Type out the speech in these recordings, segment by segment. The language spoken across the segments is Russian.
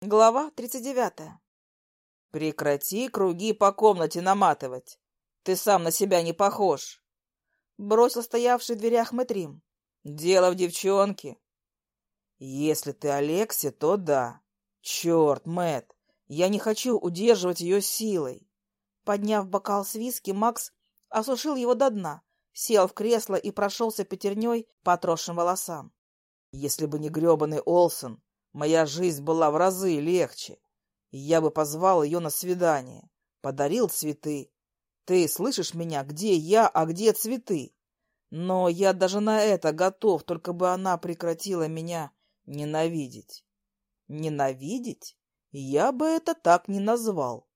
Глава 39. «Прекрати круги по комнате наматывать. Ты сам на себя не похож!» Бросил стоявший в дверях Мэтрим. «Дело в девчонке». «Если ты Алексе, то да. Черт, Мэт, я не хочу удерживать ее силой». Подняв бокал с виски, Макс осушил его до дна, сел в кресло и прошелся пятерней по отросшим волосам. «Если бы не гребаный Олсон, Моя жизнь была в разы легче. Я бы позвал ее на свидание, подарил цветы. Ты слышишь меня? Где я, а где цветы? Но я даже на это готов, только бы она прекратила меня ненавидеть. Ненавидеть? Я бы это так не назвал.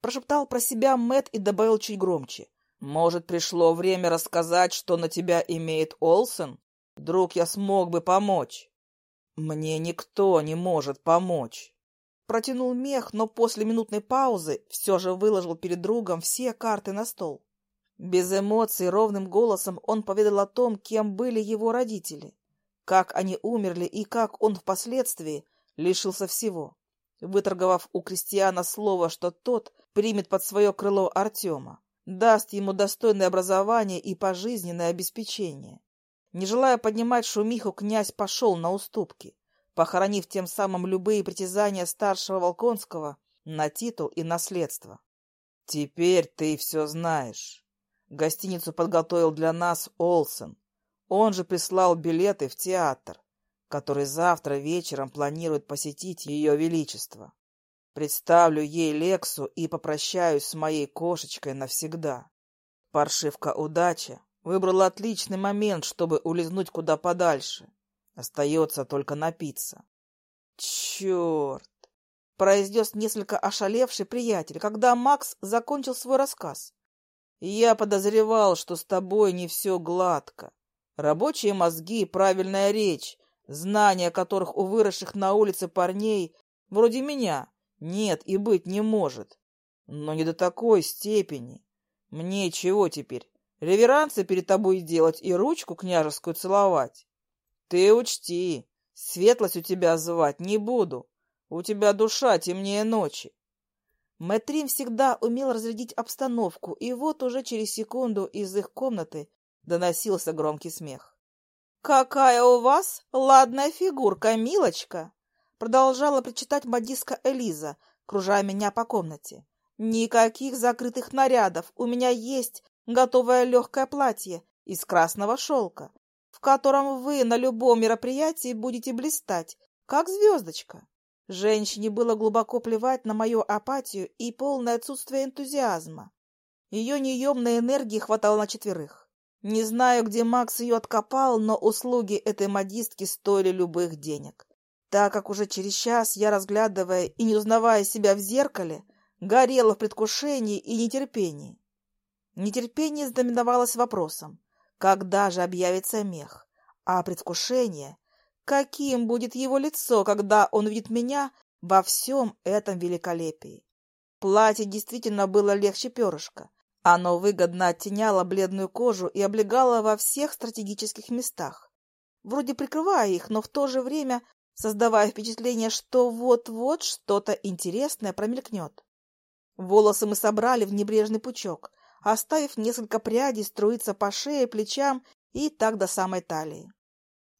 Прошептал про себя Мэт и добавил чуть громче. Может, пришло время рассказать, что на тебя имеет Олсен? Вдруг я смог бы помочь? «Мне никто не может помочь!» Протянул мех, но после минутной паузы все же выложил перед другом все карты на стол. Без эмоций, ровным голосом он поведал о том, кем были его родители, как они умерли и как он впоследствии лишился всего, выторговав у крестьяна слово, что тот примет под свое крыло Артема, даст ему достойное образование и пожизненное обеспечение. Не желая поднимать шумиху, князь пошел на уступки, похоронив тем самым любые притязания старшего Волконского на титул и наследство. «Теперь ты все знаешь. Гостиницу подготовил для нас Олсен. Он же прислал билеты в театр, который завтра вечером планирует посетить Ее Величество. Представлю ей Лексу и попрощаюсь с моей кошечкой навсегда. Паршивка удача Выбрал отличный момент, чтобы улизнуть куда подальше. Остается только напиться. Черт! произнес несколько ошалевший приятель, когда Макс закончил свой рассказ. Я подозревал, что с тобой не все гладко. Рабочие мозги, правильная речь, знания которых у выросших на улице парней, вроде меня, нет и быть не может. Но не до такой степени. Мне чего теперь? Реверансы перед тобой делать и ручку княжескую целовать. Ты учти, светлость у тебя звать не буду. У тебя душа темнее ночи. Мэтрин всегда умел разрядить обстановку, и вот уже через секунду из их комнаты доносился громкий смех. «Какая у вас ладная фигурка, милочка!» Продолжала причитать модистка Элиза, кружая меня по комнате. «Никаких закрытых нарядов. У меня есть готовое легкое платье из красного шелка, в котором вы на любом мероприятии будете блистать, как звездочка. Женщине было глубоко плевать на мою апатию и полное отсутствие энтузиазма. Ее неемной энергии хватало на четверых. Не знаю, где Макс ее откопал, но услуги этой модистки стоили любых денег. Так как уже через час я, разглядывая и не узнавая себя в зеркале, горела в предвкушении и нетерпении. Нетерпение знаменовалось вопросом, когда же объявится мех, а предвкушение, каким будет его лицо, когда он видит меня во всем этом великолепии. Платье действительно было легче перышка. Оно выгодно оттеняло бледную кожу и облегало во всех стратегических местах, вроде прикрывая их, но в то же время создавая впечатление, что вот-вот что-то интересное промелькнет. Волосы мы собрали в небрежный пучок — оставив несколько прядей струиться по шее, плечам и так до самой талии.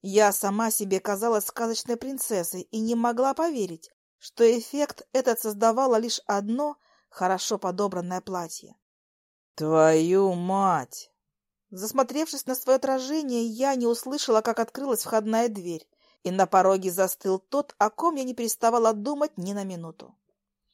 Я сама себе казалась сказочной принцессой и не могла поверить, что эффект этот создавало лишь одно хорошо подобранное платье. «Твою мать!» Засмотревшись на свое отражение, я не услышала, как открылась входная дверь, и на пороге застыл тот, о ком я не переставала думать ни на минуту.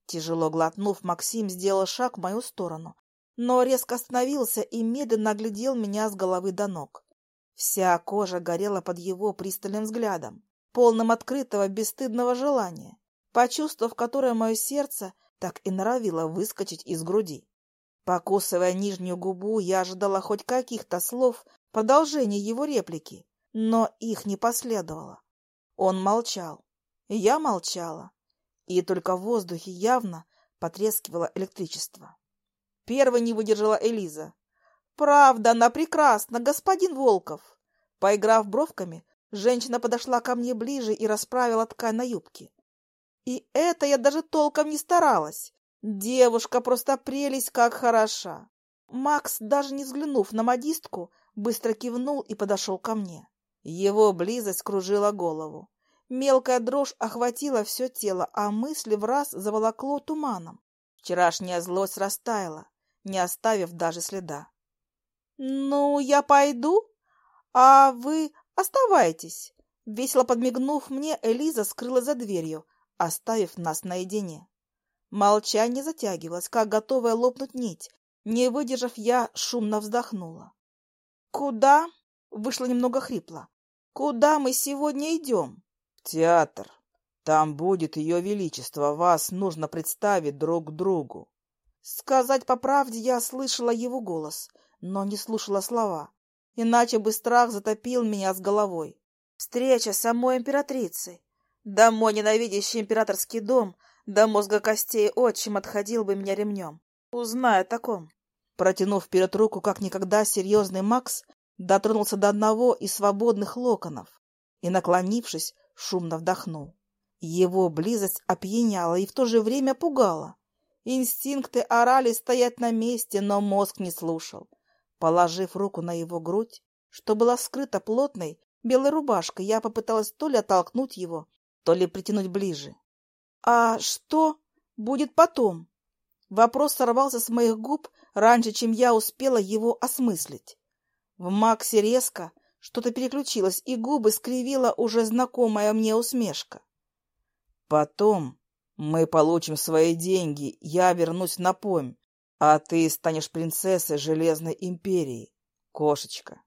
Тяжело глотнув, Максим сделал шаг в мою сторону, но резко остановился и медленно оглядел меня с головы до ног. Вся кожа горела под его пристальным взглядом, полным открытого, бесстыдного желания, почувствовав которое мое сердце так и норовило выскочить из груди. Покусывая нижнюю губу, я ожидала хоть каких-то слов продолжения его реплики, но их не последовало. Он молчал, я молчала, и только в воздухе явно потрескивало электричество. Первой не выдержала Элиза. «Правда, она прекрасна, господин Волков!» Поиграв бровками, женщина подошла ко мне ближе и расправила ткань на юбке. И это я даже толком не старалась. Девушка просто прелесть, как хороша. Макс, даже не взглянув на модистку, быстро кивнул и подошел ко мне. Его близость кружила голову. Мелкая дрожь охватила все тело, а мысли в раз заволокло туманом. Вчерашняя злость растаяла, не оставив даже следа. «Ну, я пойду, а вы оставайтесь». Весело подмигнув мне, Элиза скрыла за дверью, оставив нас наедине. Молчание затягивалось, как готовая лопнуть нить. Не выдержав, я шумно вздохнула. «Куда?» — вышло немного хрипло. «Куда мы сегодня идем?» «В театр. Там будет ее величество. Вас нужно представить друг другу». Сказать по правде, я слышала его голос, но не слушала слова. Иначе бы страх затопил меня с головой. Встреча с самой императрицей. Домой ненавидящий императорский дом, до мозга костей отчим отходил бы меня ремнем. Узнай о таком. Протянув вперед руку, как никогда, серьезный Макс дотронулся до одного из свободных локонов и, наклонившись, шумно вдохнул. Его близость опьяняла и в то же время пугала. Инстинкты орали стоять на месте, но мозг не слушал. Положив руку на его грудь, что была скрыта плотной белой рубашкой, я попыталась то ли оттолкнуть его, то ли притянуть ближе. «А что будет потом?» Вопрос сорвался с моих губ раньше, чем я успела его осмыслить. В Максе резко что-то переключилось, и губы скривила уже знакомая мне усмешка. «Потом мы получим свои деньги, я вернусь на Помь, а ты станешь принцессой Железной Империи, кошечка».